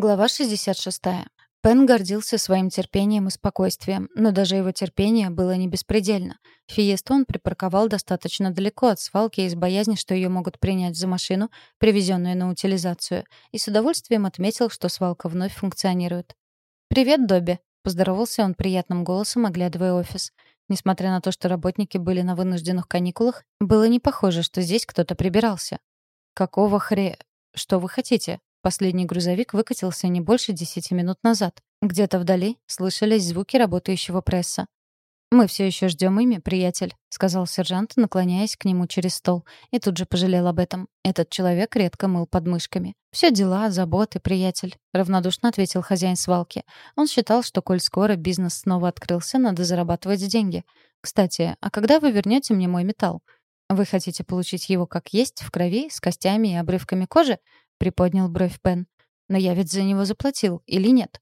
Глава 66. Пен гордился своим терпением и спокойствием, но даже его терпение было не беспредельно. Фиесту он припарковал достаточно далеко от свалки из боязни, что ее могут принять за машину, привезенную на утилизацию, и с удовольствием отметил, что свалка вновь функционирует. «Привет, Добби», — поздоровался он приятным голосом, оглядывая офис. Несмотря на то, что работники были на вынужденных каникулах, было не похоже, что здесь кто-то прибирался. «Какого хре... Что вы хотите?» Последний грузовик выкатился не больше десяти минут назад. Где-то вдали слышались звуки работающего пресса. «Мы все еще ждем имя, приятель», — сказал сержант, наклоняясь к нему через стол, и тут же пожалел об этом. Этот человек редко мыл подмышками. «Все дела, заботы, приятель», — равнодушно ответил хозяин свалки. Он считал, что, коль скоро бизнес снова открылся, надо зарабатывать деньги. «Кстати, а когда вы вернете мне мой металл? Вы хотите получить его как есть, в крови, с костями и обрывками кожи? — приподнял бровь Пен. «Но я ведь за него заплатил, или нет?»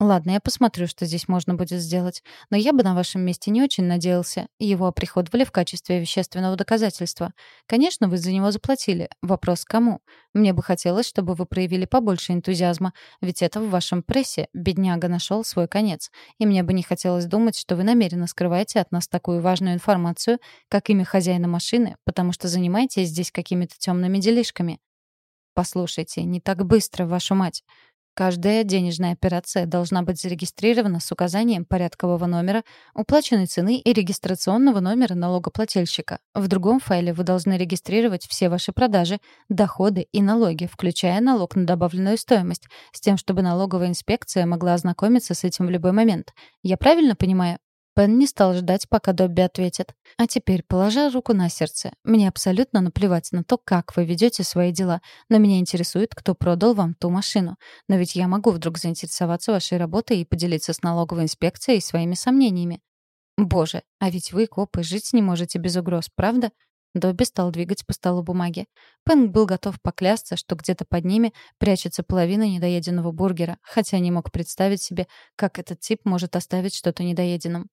«Ладно, я посмотрю, что здесь можно будет сделать. Но я бы на вашем месте не очень надеялся. Его оприходовали в качестве вещественного доказательства. Конечно, вы за него заплатили. Вопрос кому? Мне бы хотелось, чтобы вы проявили побольше энтузиазма. Ведь это в вашем прессе. Бедняга нашел свой конец. И мне бы не хотелось думать, что вы намеренно скрываете от нас такую важную информацию, как имя хозяина машины, потому что занимаетесь здесь какими-то темными делишками. Послушайте, не так быстро, вашу мать. Каждая денежная операция должна быть зарегистрирована с указанием порядкового номера, уплаченной цены и регистрационного номера налогоплательщика. В другом файле вы должны регистрировать все ваши продажи, доходы и налоги, включая налог на добавленную стоимость, с тем, чтобы налоговая инспекция могла ознакомиться с этим в любой момент. Я правильно понимаю? Пен не стал ждать, пока Добби ответит. «А теперь, положа руку на сердце, мне абсолютно наплевать на то, как вы ведете свои дела, но меня интересует, кто продал вам ту машину. Но ведь я могу вдруг заинтересоваться вашей работой и поделиться с налоговой инспекцией своими сомнениями». «Боже, а ведь вы, копы, жить не можете без угроз, правда?» Добби стал двигать по столу бумаги. Пен был готов поклясться, что где-то под ними прячется половина недоеденного бургера, хотя не мог представить себе, как этот тип может оставить что-то недоеденным.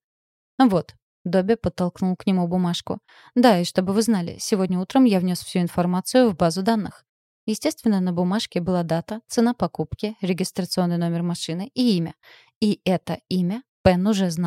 «Вот». Добби подтолкнул к нему бумажку. «Да, и чтобы вы знали, сегодня утром я внес всю информацию в базу данных». Естественно, на бумажке была дата, цена покупки, регистрационный номер машины и имя. И это имя Пен уже знал.